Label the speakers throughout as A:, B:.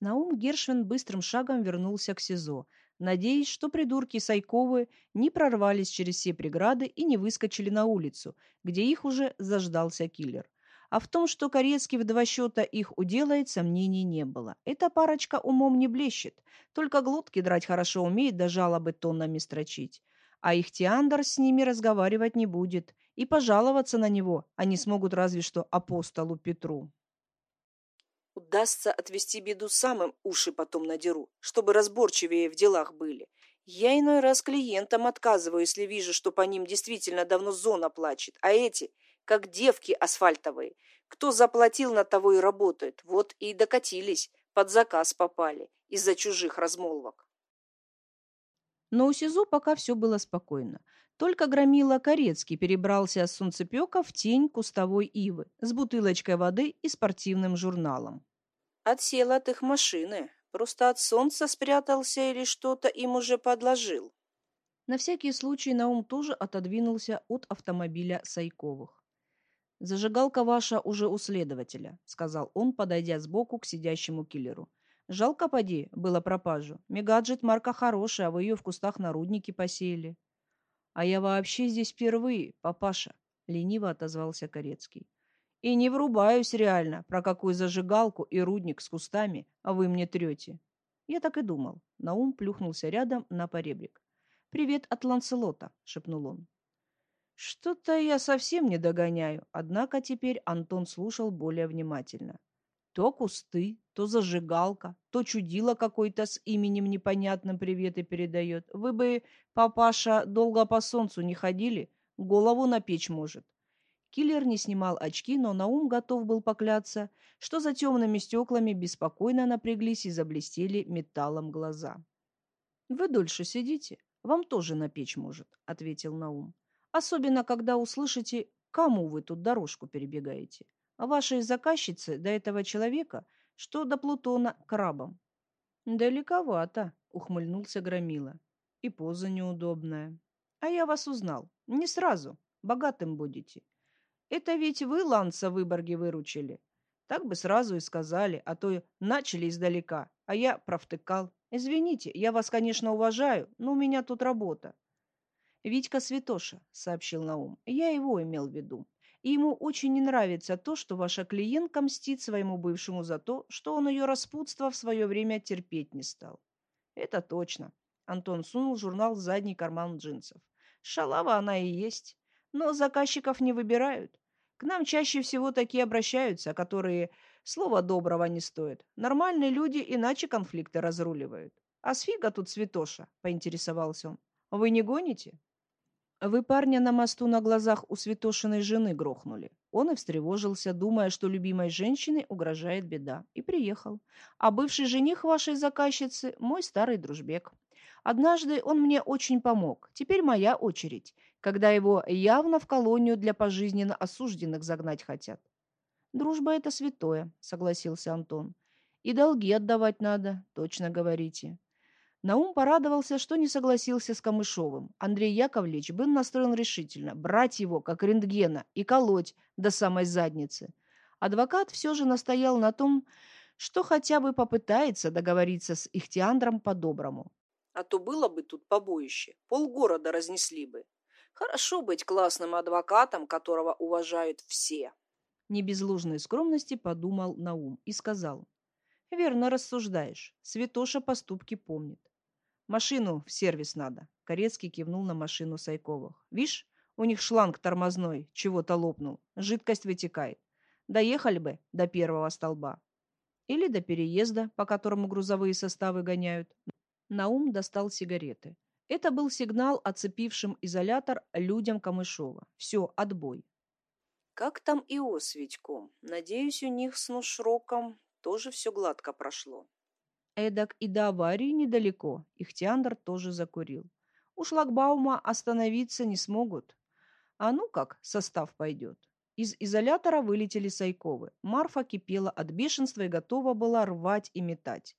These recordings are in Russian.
A: Наум Гершвин быстрым шагом вернулся к СИЗО, надеясь, что придурки Сайковы не прорвались через все преграды и не выскочили на улицу, где их уже заждался киллер. А в том, что Корецкий в два счета их уделает, сомнений не было. Эта парочка умом не блещет, только глотки драть хорошо умеет, да жалобы тоннами строчить. А их Тиандр с ними разговаривать не будет, и пожаловаться на него они смогут разве что апостолу Петру.
B: Удастся отвести беду самым, уши потом надеру, чтобы разборчивее в делах были. Я иной раз клиентам отказываю, если вижу, что по ним действительно давно зона плачет, а эти как девки асфальтовые. Кто заплатил, на того и работают. Вот и докатились, под заказ попали, из-за чужих размолвок.
A: Но у СИЗО пока все было спокойно. Только громила Корецкий перебрался с солнцепека в тень кустовой ивы с бутылочкой воды и спортивным журналом.
B: Отсел от их машины. Просто от солнца спрятался или что-то им уже подложил.
A: На всякий случай Наум тоже отодвинулся от автомобиля Сайковых. «Зажигалка ваша уже у следователя», — сказал он, подойдя сбоку к сидящему киллеру. «Жалко, поди, было пропажу. Мегаджет марка хорошая, а вы ее в кустах на посеяли». «А я вообще здесь впервые, папаша», — лениво отозвался Корецкий. «И не врубаюсь реально, про какую зажигалку и рудник с кустами, а вы мне трете». Я так и думал. Наум плюхнулся рядом на поребрик. «Привет от Ланселота», — шепнул он. Что-то я совсем не догоняю, однако теперь Антон слушал более внимательно. То кусты, то зажигалка, то чудило какой-то с именем непонятным приветы передает. Вы бы, папаша, долго по солнцу не ходили, голову на печь может. Киллер не снимал очки, но на ум готов был покляться, что за темными стеклами беспокойно напряглись и заблестели металлом глаза. «Вы дольше сидите, вам тоже на печь может», — ответил Наум. Особенно, когда услышите, кому вы тут дорожку перебегаете. А вашей заказчице до этого человека, что до Плутона крабом. Далековато, ухмыльнулся Громила. И поза неудобная. А я вас узнал. Не сразу. Богатым будете. Это ведь вы Ланса Выборге выручили. Так бы сразу и сказали, а то начали издалека, а я провтыкал. Извините, я вас, конечно, уважаю, но у меня тут работа. «Витька Святоша», — сообщил Наум. «Я его имел в виду. И ему очень не нравится то, что ваша клиентка мстит своему бывшему за то, что он ее распутство в свое время терпеть не стал». «Это точно». Антон сунул журнал в задний карман джинсов. «Шалава она и есть. Но заказчиков не выбирают. К нам чаще всего такие обращаются, которые слова доброго не стоят. Нормальные люди иначе конфликты разруливают. А с фига тут Святоша?» — поинтересовался он. «Вы не гоните?» Вы парня на мосту на глазах у святошиной жены грохнули. Он и встревожился, думая, что любимой женщине угрожает беда, и приехал. А бывший жених вашей заказчицы – мой старый дружбек. Однажды он мне очень помог. Теперь моя очередь, когда его явно в колонию для пожизненно осужденных загнать хотят. «Дружба – это святое», – согласился Антон. «И долги отдавать надо, точно говорите. Наум порадовался, что не согласился с Камышовым. Андрей Яковлевич был настроен решительно, брать его, как рентгена, и колоть до самой задницы. Адвокат все же настоял на том, что хотя бы попытается договориться с Ихтиандром по-доброму.
B: А то было бы тут побоище, полгорода разнесли бы. Хорошо быть классным адвокатом, которого уважают все.
A: Не без ложной скромности подумал Наум и сказал. Верно рассуждаешь. Святоша поступки помнит. Машину в сервис надо. Корецкий кивнул на машину Сайковых. Вишь, у них шланг тормозной, чего-то лопнул. Жидкость вытекает. Доехали бы до первого столба. Или до переезда, по которому грузовые составы гоняют. Наум достал сигареты. Это был сигнал, оцепившим изолятор людям Камышова. Все, отбой.
B: Как там Ио с Витьком? Надеюсь, у них с Нушроком тоже все гладко прошло.
A: Эдак и до аварии недалеко. Ихтиандр тоже закурил. У шлагбаума остановиться не смогут. А ну как, состав пойдет. Из изолятора вылетели Сайковы. Марфа кипела от бешенства и готова была рвать и метать.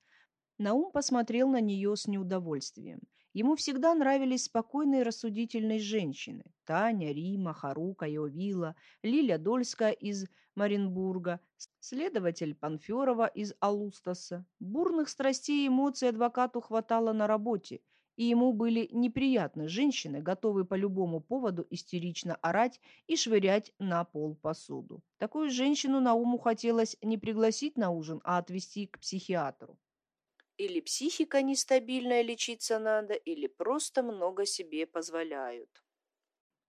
A: Наум посмотрел на нее с неудовольствием. Ему всегда нравились спокойные рассудительные женщины. Таня, Рима, Харука, Иовила, Лиля Дольская из Маринбурга, следователь Панферова из Алустаса. Бурных страстей и эмоций адвокату хватало на работе, и ему были неприятны женщины, готовые по любому поводу истерично орать и швырять на пол посуду. Такую женщину Науму хотелось не пригласить на ужин, а отвезти к психиатру.
B: Или психика нестабильная, лечиться надо, или просто много себе позволяют.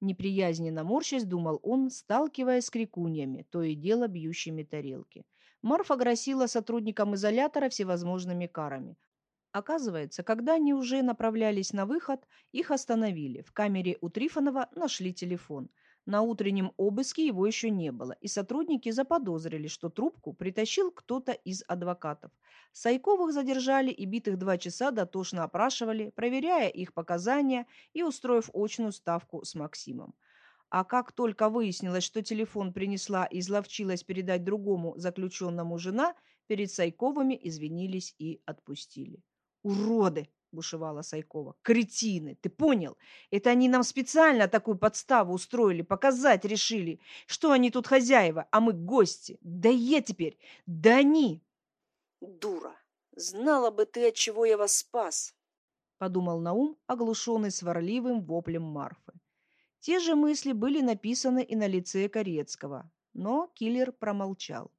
A: Неприязненно морщась, думал он, сталкиваясь с крикуньями, то и дело бьющими тарелки. Марфа грозила сотрудникам изолятора всевозможными карами. Оказывается, когда они уже направлялись на выход, их остановили. В камере у Трифонова нашли телефон – на утреннем обыске его еще не было, и сотрудники заподозрили, что трубку притащил кто-то из адвокатов. Сайковых задержали и битых два часа дотошно опрашивали, проверяя их показания и устроив очную ставку с Максимом. А как только выяснилось, что телефон принесла и изловчилась передать другому заключенному жена, перед Сайковыми извинились и отпустили. «Уроды!» Бушевала Сайкова. Кретины, ты понял? Это они нам специально такую подставу устроили, показать решили, что они тут хозяева, а мы гости. Да я теперь, да они.
B: Дура, знала бы ты, от чего я вас спас,
A: подумал Наум, оглушенный сварливым воплем Марфы. Те же мысли были написаны и на лице Корецкого, но киллер промолчал.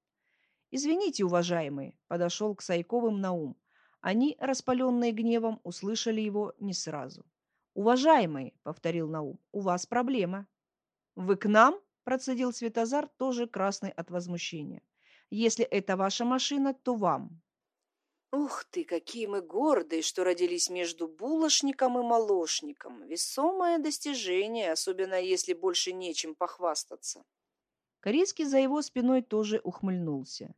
A: «Извините, уважаемые», — подошел к Сайковым Наум. Они, распаленные гневом, услышали его не сразу. «Уважаемые», — повторил Наум, — «у вас проблема». «Вы к нам?» — процедил Светозар, тоже красный от возмущения. «Если это ваша машина, то вам».
B: «Ух ты, какие мы гордые, что родились между булочником и молочником. Весомое достижение, особенно если больше нечем похвастаться».
A: Корейский за его спиной тоже ухмыльнулся.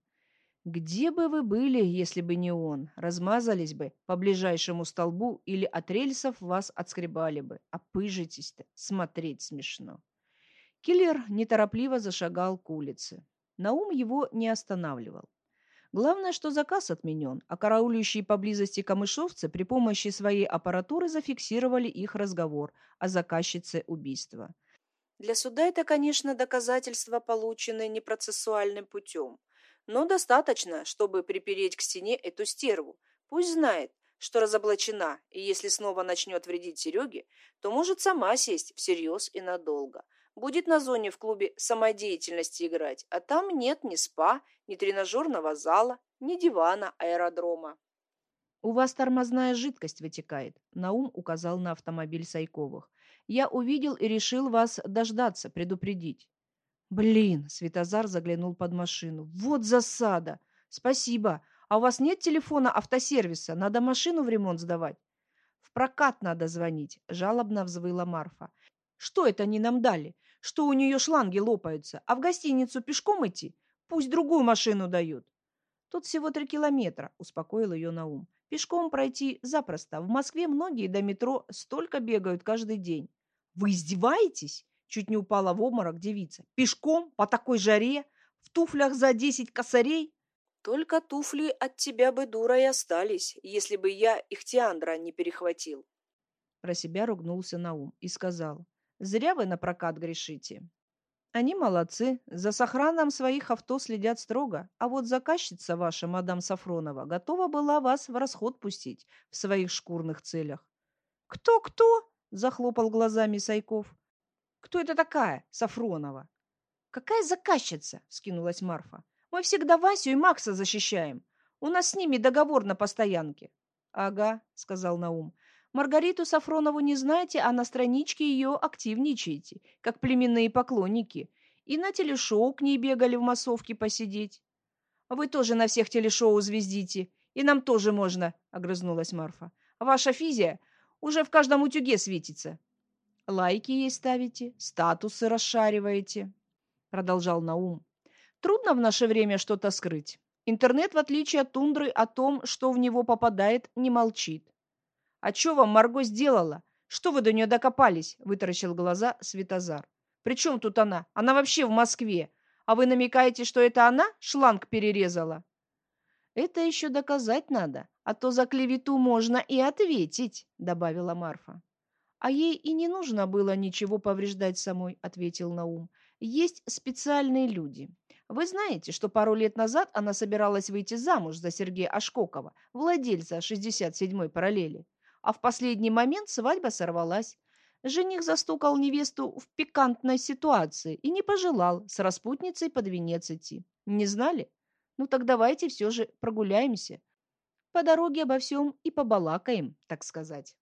A: Где бы вы были, если бы не он? Размазались бы по ближайшему столбу или от рельсов вас отскребали бы. А пыжитесь-то, смотреть смешно. Киллер неторопливо зашагал к улице. Наум его не останавливал. Главное, что заказ отменен, а караулющие поблизости камышовцы при помощи своей аппаратуры зафиксировали их разговор о заказчице убийства.
B: Для суда это, конечно, доказательства, полученные непроцессуальным путем – но достаточно, чтобы припереть к стене эту стерву. Пусть знает, что разоблачена, и если снова начнет вредить Сереге, то может сама сесть всерьез и надолго. Будет на зоне в клубе самодеятельности играть, а там нет ни спа, ни тренажерного зала, ни дивана аэродрома.
A: «У вас тормозная жидкость вытекает», — Наум указал на автомобиль Сайковых. «Я увидел и решил вас дождаться, предупредить». Блин, Светозар заглянул под машину. Вот засада. Спасибо. А у вас нет телефона автосервиса? Надо машину в ремонт сдавать. В прокат надо звонить, жалобно взвыла Марфа. Что это они нам дали? Что у нее шланги лопаются? А в гостиницу пешком идти? Пусть другую машину дают. Тут всего три километра, успокоил ее Наум. Пешком пройти запросто. В Москве многие до метро столько бегают каждый день. Вы издеваетесь? Чуть не упала в обморок девица. Пешком, по такой жаре, в туфлях за десять косарей?
B: Только туфли от тебя бы, дура, и остались, если бы я их Тиандра не перехватил.
A: Про себя ругнулся на ум и сказал. Зря вы на прокат грешите. Они молодцы, за сохраном своих авто следят строго, а вот заказчица ваша, мадам Сафронова, готова была вас в расход пустить в своих шкурных целях. «Кто-кто?» – захлопал глазами Сайков. Кто это такая, Сафронова? Какая заказчица? Скинулась Марфа. Мы всегда Васю и Макса защищаем. У нас с ними договор на постоянке. Ага, сказал Наум. Маргариту Сафронову не знаете, а на страничке ее активничаете, как племенные поклонники. И на телешоу к ней бегали в массовке посидеть. Вы тоже на всех телешоу звездите, и нам тоже можно, огрызнулась Марфа. Ваша физия уже в каждом утюге светится. Лайки ей ставите, статусы расшариваете, продолжал Наум. Трудно в наше время что-то скрыть. Интернет, в отличие от тундры, о том, что в него попадает, не молчит. А что вам Марго сделала? Что вы до нее докопались? вытаращил глаза Светозар. При чем тут она? Она вообще в Москве. А вы намекаете, что это она шланг перерезала? Это еще доказать надо, а то за клевету можно и ответить, добавила Марфа. А ей и не нужно было ничего повреждать самой, ответил Наум. Есть специальные люди. Вы знаете, что пару лет назад она собиралась выйти замуж за Сергея Ашкокова, владельца 67-й параллели. А в последний момент свадьба сорвалась. Жених застукал невесту в пикантной ситуации и не пожелал с распутницей под венец идти. Не знали? Ну так давайте все же прогуляемся. По дороге обо всем и побалакаем, так сказать.